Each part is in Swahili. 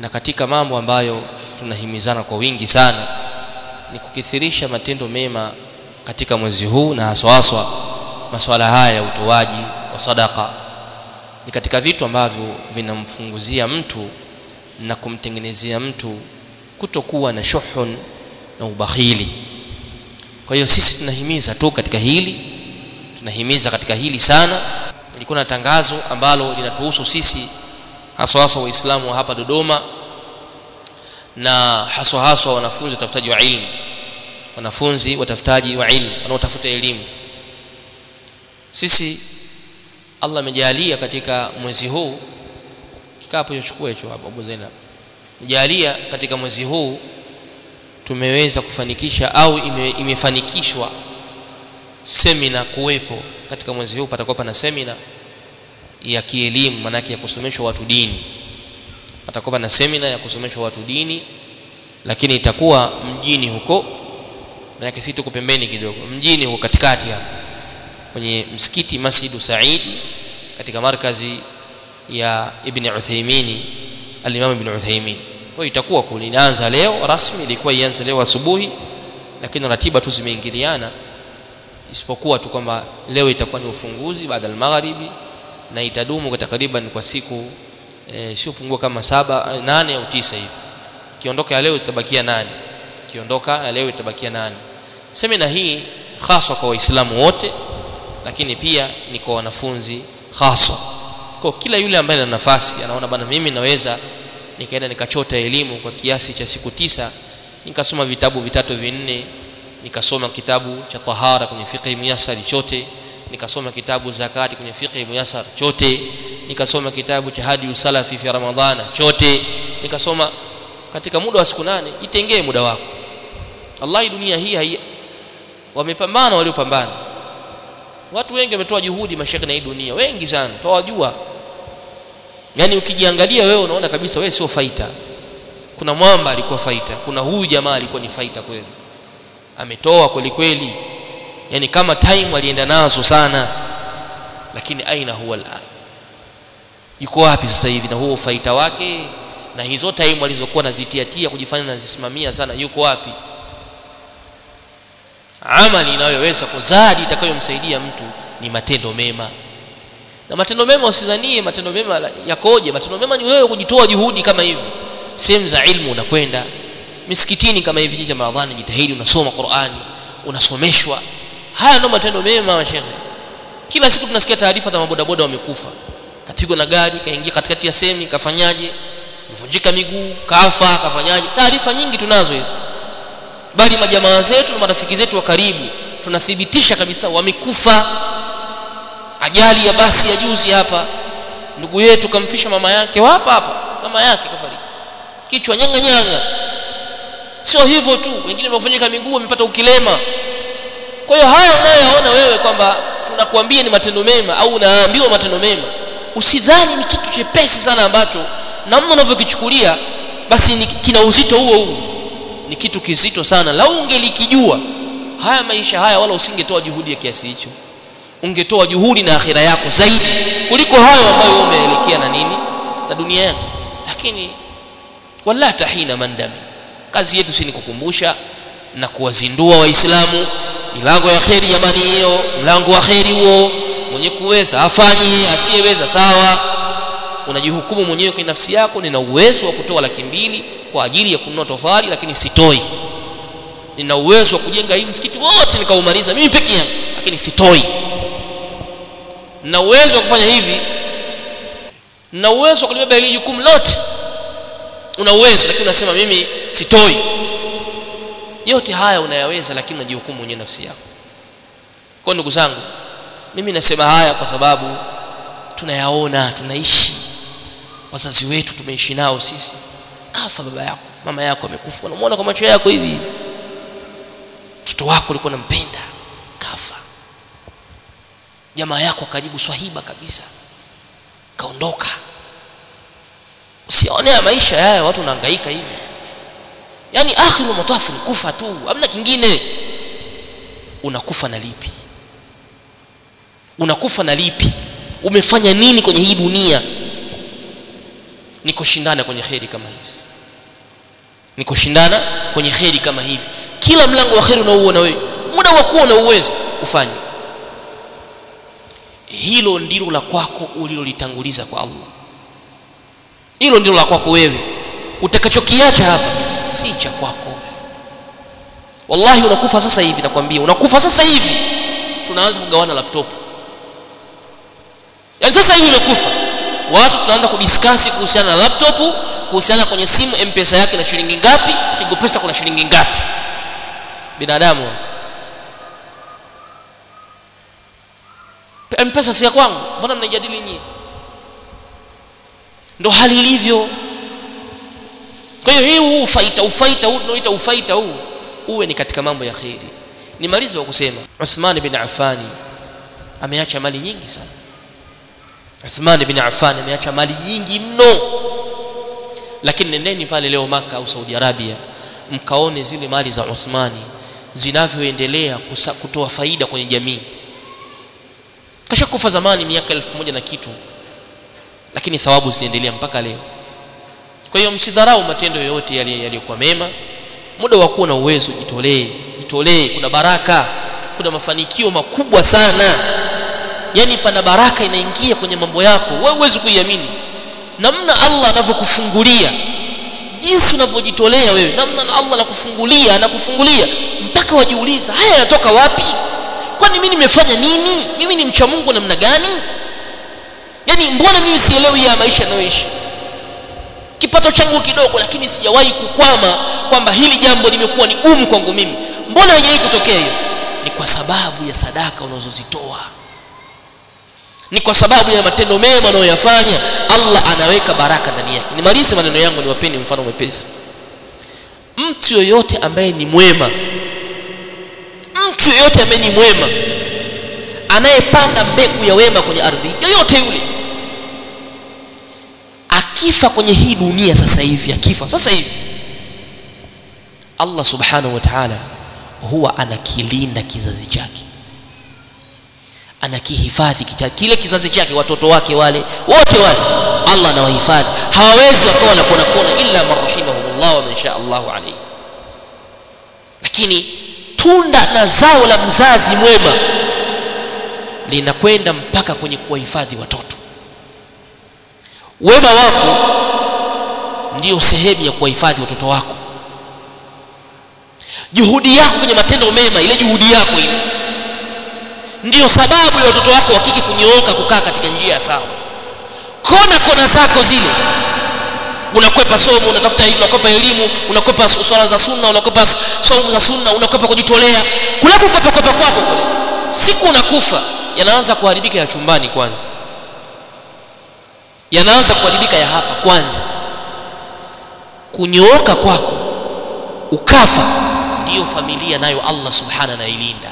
na katika mambo ambayo tunahimizana kwa wingi sana ni kukithirisha matendo mema katika mwezi huu na haswa haswa masuala haya ya utoaji wa sadaka. Ni katika vitu ambavyo vinamfunguzia mtu na kumtengenezea mtu kutokuwa na shuhun na ubakhili. Kwa hiyo sisi tunahimiza tu katika hili tunahimiza katika hili sana. Ilikuwa na tangazo ambalo linatuhusu sisi haswa haswa waislamu wa hapa dodoma na haswa haswa wanafunzi watafutaji wa ilmu. Wanafunzi watafutaji wa ilmu wanaotafuta elimu. Sisi allah amejalia katika mwezi huu kikapo chochukua hicho hapo abu zainab. Amejalia katika mwezi huu tumeweza kufanikisha au ime, imefanikishwa semina kuwepo. Katika mwezi huu patakuwa pana semina ya kielimu maanake ya kusomeshwa watu dini patakuwa na semina ya kusomeshwa watu dini lakini itakuwa mjini huko maanake si tuko pembeni kidogo mjini huko katikati hapo kwenye msikiti masjidu Said katika markazi ya ibn Uthaymeen al-Imam ibn Uthaymeen. kwa hiyo itakuwa kule inaanza leo rasmi ilikuwa ianze leo asubuhi lakini ratiba tu zimeingiliana isipokuwa tu kwamba leo itakuwa ni ufunguzi baada ya magharibi na itadumu kwa takriban kwa siku e, sio pungua kama saba nane au tisa hivi. Kiondoka leo itabakia nane. Kiondoka leo itabakia nane. Semina hii haswa kwa waislamu wote lakini pia ni kwa wanafunzi haswa. Kwa kila yule ambaye ana nafasi anaona bana mimi naweza nikaenda nikachota elimu kwa kiasi cha siku tisa nikasoma vitabu vitatu vinne nikasoma kitabu cha tahara kwenye fiqh miyasari chote nikasoma kitabu zakati kwenye fiqh muyassar chote. Nikasoma kitabu cha hadi usalafi fi ramadhana chote. Nikasoma katika muda wa siku nane itengee muda wako. Wallahi dunia hii hai wamepambana waliopambana. Watu wengi wametoa juhudi mashaka na hii dunia. Wengi sana tawajua yani ukijiangalia wewe unaona kabisa wewe sio faita kuna mwamba alikuwa faita kuna huyu jamaa alikuwa ni faita kweli. Ametoa kweli kweli yani kama time alienda nazo sana lakini aina huwa al'an yuko wapi sasa hivi na huo faita wake? Na hizo time alizokuwa nazitiatia kujifanya nazisimamia sana yuko wapi? Amali inayoweza kuzadi itakayomsaidia mtu ni matendo mema. Na matendo mema usizanie matendo mema yakoje? Matendo mema ni wewe kujitoa juhudi kama hivi. Sehemu za ilmu unakwenda. Misikitini kama hivi nyinyi ramadhani jitahidi unasoma qurani unasomeshwa haya ndio matendo mema mashehe kila siku tunasikia taarifa za mabodaboda wamekufa. Kapigwa na gari kaingia katikati ya semi kafanyaje? Mvunjika miguu kafa kafanyaje? Taarifa nyingi tunazo hizo. Bali majamaa zetu na marafiki zetu wa karibu tunathibitisha kabisa wamekufa. Ajali ya basi ya juzi hapa ndugu yetu kamfisha mama yake hapa hapa. Mama yake kafariki. Kichwa nyanga nyanga. Sio hivyo tu wengine wamefanyika miguu wamepata ukilema kwa hiyo haya unayoyaona wewe kwamba tunakuambia ni matendo mema au unaambiwa matendo mema usidhani ni kitu chepesi sana ambacho namna unavyokichukulia basi ni, kina uzito huo huo. Ni kitu kizito sana. Lau ungelikijua haya maisha haya wala usingetoa juhudi ya kiasi hicho. Ungetoa juhudi na akhira yako zaidi kuliko hayo ambayo umeelekea na nini na dunia yako. Lakini wala tahina mandami kazi yetu si ni kukumbusha na kuwazindua waislamu milango ya kheri jamani hiyo mlango wa kheri huo. Mwenye kuweza afanye asiyeweza sawa. Unajihukumu mwenyewe kwa nafsi yako nina uwezo wa kutoa laki mbili kwa ajili ya kununua tofali lakini sitoi. Nina uwezo wa kujenga hii msikiti wote nikaumaliza mimi peke yangu lakini sitoi. Nina uwezo wa kufanya hivi. Nina uwezo wa kulibeba hili jukumu lote. Una uwezo lakini unasema mimi sitoi yote haya unayaweza lakini unajihukumu mwenyewe nafsi yako. Kwa ndugu zangu mimi nasema haya kwa sababu tunayaona tunaishi. Wazazi wetu tumeishi nao sisi. Kafa baba yako mama yako amekufa. Unamwona kwa macho yako hivi hivi. Mtoto wako ulikuwa unampenda kafa. Jamaa yako karibu swahiba kabisa. Kaondoka. Usione maisha haya watu wanahangaika hivi yani akhiru matafu kufa tu. Hamna kingine. Unakufa na lipi? Unakufa na lipi? Umefanya nini kwenye hii dunia? Nikoshindana kwenye kheri kama hizi. Niko shindana kwenye kheri kama hivi. Kila mlango wa kheri unaouona wewe. Muda wa kuona na uwezo ufanye. Hilo ndilo la kwako ulilolitanguliza kwa allah. Hilo ndilo la kwako wewe. Utakachokiacha hapa si cha kwako. Wallahi unakufa sasa hivi nakwambia. Unakufa sasa hivi. Tunaanza kugawana laptop. Yani sasa hivi umekufa. Watu tunaanza kudiskasi kuhusiana na laptop kuhusiana kwenye simu mpesa yake na shilingi ngapi tigo pesa kuna shilingi ngapi? Binadamu. Mpesa si ya kwangu? Mbona mnajadili nyinyi ndo hali ilivyo kwa hiyo hii ufaita ufaita huu tunaoita ufaita huu. Uwe ni katika mambo ya kheri. Nimalize kwa kusema uthman bin affani ameacha mali nyingi sana. Uthman bin Affan ameacha mali nyingi mno. Lakini nendeni pale leo maka au saudi arabia mkaone zile mali za uthmani zinavyoendelea kutoa faida kwenye jamii. Kashakufa zamani miaka elfu moja na kitu lakini thawabu zinaendelea mpaka leo kwa hiyo msidharau matendo yoyote yaliyokuwa mema. Muda wa kuwa na uwezo jitolee jitolee. Kuna baraka kuna mafanikio makubwa sana. Yani pana baraka inaingia kwenye mambo yako. Wewe huwezi kuiamini. Namna allah anavyokufungulia. Jinsi unavyojitolea wewe. Namna allah anakufungulia anakufungulia. Mpaka wajiuliza haya yanatoka wapi? Kwani mimi nimefanya nini? Mimi ni mcha mungu namna gani? Yani mbona mimi sielewi ya maisha yanayoishi kipato changu kidogo lakini sijawahi kukwama kwamba hili jambo limekuwa ni gumu kwangu mimi. Mbona haijawahi kutokea hiyo? Ni kwa sababu ya sadaka unazozitoa. Ni kwa sababu ya matendo mema unayoyafanya allah anaweka baraka ndani yake. Nimalize maneno yangu niwapeni mfano mwepesi. Mtu yoyote ambaye ni mwema mtu yoyote ambaye ni mwema anayepanda mbegu ya wema kwenye ardhi yoyote yule akifa kwenye hii dunia sasa hivi akifa sasa hivi. Allah subhanahu wa taala huwa anakilinda kizazi chake anakihifadhi kile kizazi chake watoto wake wale wote wale. Allah anawahifadhi. Hawawezi wakawa na kona kona illa man rahimahumullah wa man shaa allahu alaihi lakini tunda na zao la mzazi mwema linakwenda mpaka kwenye kuwahifadhi watoto wema wako ndiyo sehemu ya kuwahifadhi watoto wako. Juhudi yako kwenye matendo mema ile juhudi yako ile ndiyo sababu ya watoto wako wakike kunyooka kukaa katika njia sawa. Kona kona zako zile unakwepa somo unatafuta hivi unakwepa elimu unakwepa swala za sunna unakwepa somo za sunna unakwepa kujitolea. Kule kukwepa kwepa kwako kule siku unakufa yanaanza kuharibika ya chumbani kwanza yanaanza kuharibika ya hapa kwanza. Kunyooka kwako ukafa ndiyo familia nayo allah subhana anailinda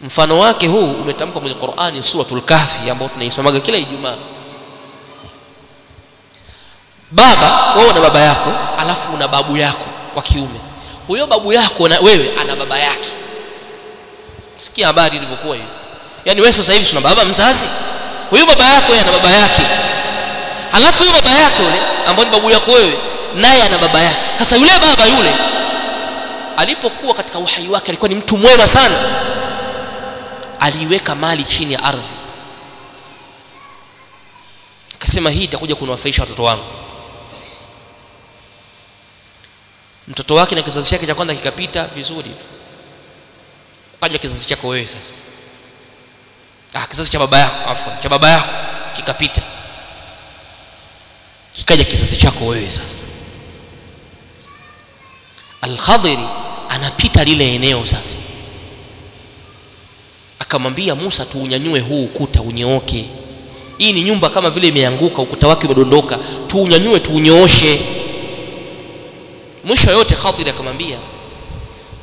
mfano wake huu umetamkwa kwenye qurani suratul kahfi ambayo tunaisomaga kila ijumaa. Baba wewe una baba yako alafu una babu yako wa kiume. Huyo babu yako na wewe ana baba yake. Sikia habari ilivyokuwa hiyo. Yani wewe sasa hivi una baba mzazi huyo baba yako yeye ana baba yake. Halafu huyo baba yake yule ambaye ni babu yako wewe naye ana baba yake. Sasa yule baba yule alipokuwa katika uhai wake alikuwa ni mtu mwema sana. Aliweka mali chini ya ardhi. Akasema hii itakuja kunufaisha watoto wangu. Mtoto wake na kizazi chake cha kwanza kikapita vizuri. Kaja kizazi chako wewe sasa ah, kizazi cha baba yako afwan cha baba yako kikapita. Kikaja kizazi chako wewe sasa. Alkhadhiri anapita lile eneo sasa. Akamwambia musa tuunyanyue huu ukuta unyooke hii ni nyumba kama vile imeanguka ukuta wake umedondoka. Tuunyanyue tuunyooshe. Mwisho yote khadhiri akamwambia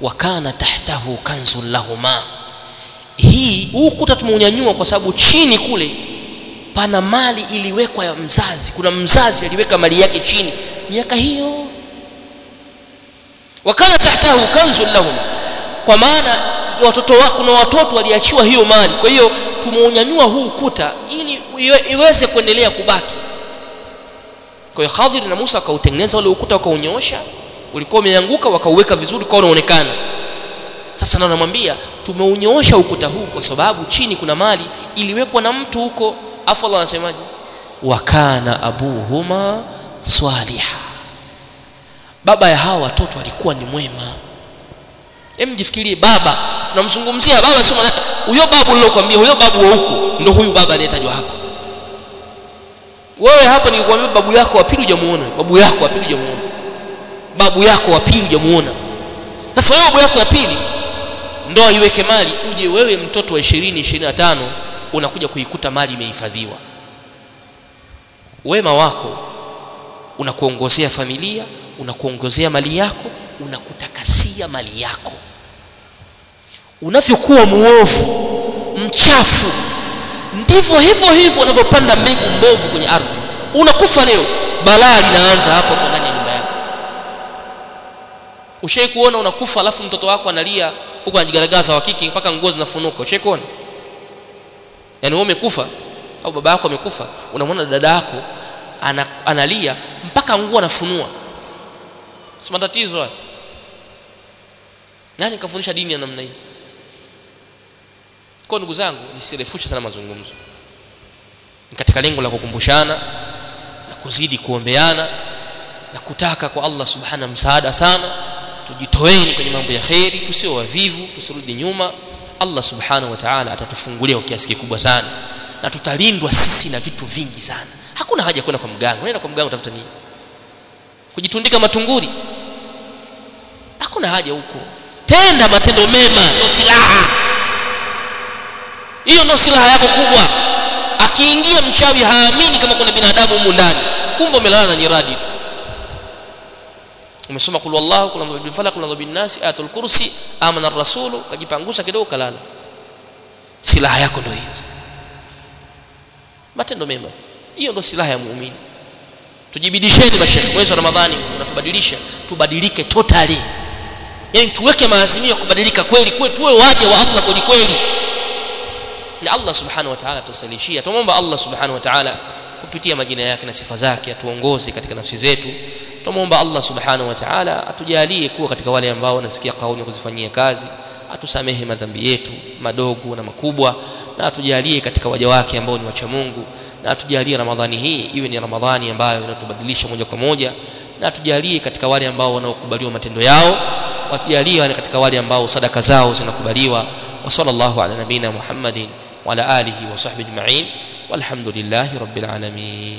wakana tahtahu kanzun lahuma hii huu ukuta tumeunyanyua kwa sababu chini kule pana mali iliwekwa ya mzazi. Kuna mzazi aliweka mali yake chini. Miaka hiyo. Wakana tahtahu kanzun lahum. Kwa maana watoto wa, kuna watoto waliachiwa hiyo mali. Kwa hiyo tumeunyanyua huu ukuta ili iweze kuendelea kubaki. Kwa hiyo Khadhir na Musa wakautengeneza ule ukuta wakaunyoosha ulikuwa umeanguka wakauweka vizuri kwa unaonekana. Sasa na namwambia tumeunyoosha ukuta huu kwa sababu chini kuna mali iliwekwa na mtu huko. Afu Allah anasemaje? Wakana abuhuma swaliha. Baba ya hawa watoto alikuwa ni mwema. Hem jifikirie baba tunamzungumzia baba sio huyo babu nilokuambia huyo babu wa huko ndo huyu baba anayetajwa hapa. Wewe hapa nikikwambia babu yako wa pili hujamuona. Babu yako wa pili hujamuona. Babu yako wa pili hujamuona. Sasa wewe babu yako ya pili ndo iweke mali uje wewe mtoto wa 20 25 unakuja kuikuta mali imehifadhiwa. Wema wako unakuongozea familia unakuongozea mali yako unakutakasia mali yako. Unavyokuwa muovu mchafu ndivyo hivyo hivyo unavyopanda mbegu mbovu kwenye ardhi. Unakufa leo balaa linaanza hapo kwa ndani ya nyumba yako. Ushai kuona unakufa alafu mtoto wako analia huko anajigaragaza wa mpaka nguo zinafunuka. Ushekoni yani wewe umekufa au baba yako amekufa unamwona dada yako ana, analia mpaka nguo anafunua. Si matatizo haya nani kafundisha dini ya namna hii? Kwa ndugu zangu nisirefusha sana mazungumzo. Katika lengo la kukumbushana na kuzidi kuombeana na kutaka kwa Allah subhana msaada sana tujitoeni kwenye mambo ya kheri tusio wavivu tusirudi nyuma. Allah subhanahu wa ta'ala atatufungulia kwa kiasi kikubwa sana. Na tutalindwa sisi na vitu vingi sana. Hakuna haja kwenda kwa mganga. Unaenda kwa mganga utafuta nini? Kujitundika matunguri? Hakuna haja huko. Tenda matendo mema. Ndio silaha hiyo ndio silaha yako kubwa. Akiingia mchawi haamini kama kuna binadamu humu ndani. Kumbe umelala na nyiradi tu umesoma kul wallahu kul a'udhu falaq kul bin nas ayatul kursi amana ar-rasul kidogo kalala silaha yako ndio hiyo. Matendo mema. Hiyo ndio silaha ya muumini. Tujibidisheni mashaikh mwezi wa ramadhani unatubadilisha tubadilike totally. Yani tuweke maazimio kubadilika kweli kwe tuwe waje wa Allah kweli kweli. Na Allah subhanahu wa ta'ala tusalishia tumomba Allah subhanahu wa ta'ala kupitia majina yake na sifa zake atuongoze katika nafsi zetu tumomba Allah subhanahu wa ta'ala atujalie kuwa katika wale ambao wanasikia kauli kuzifanyia kazi atusamehe madhambi yetu madogo na makubwa na atujalie katika waja wake ambao ni wacha Mungu na atujalie Ramadhani hii iwe ni Ramadhani ambayo inatubadilisha moja kwa moja na atujalie katika wale ambao wanaokubaliwa matendo yao watujalie katika wale ambao sadaka zao zinakubaliwa. Wa sallallahu ala nabina Muhammadin wa ala alihi wa sahbihi ajma'in. Walhamdulillahi rabbil alamin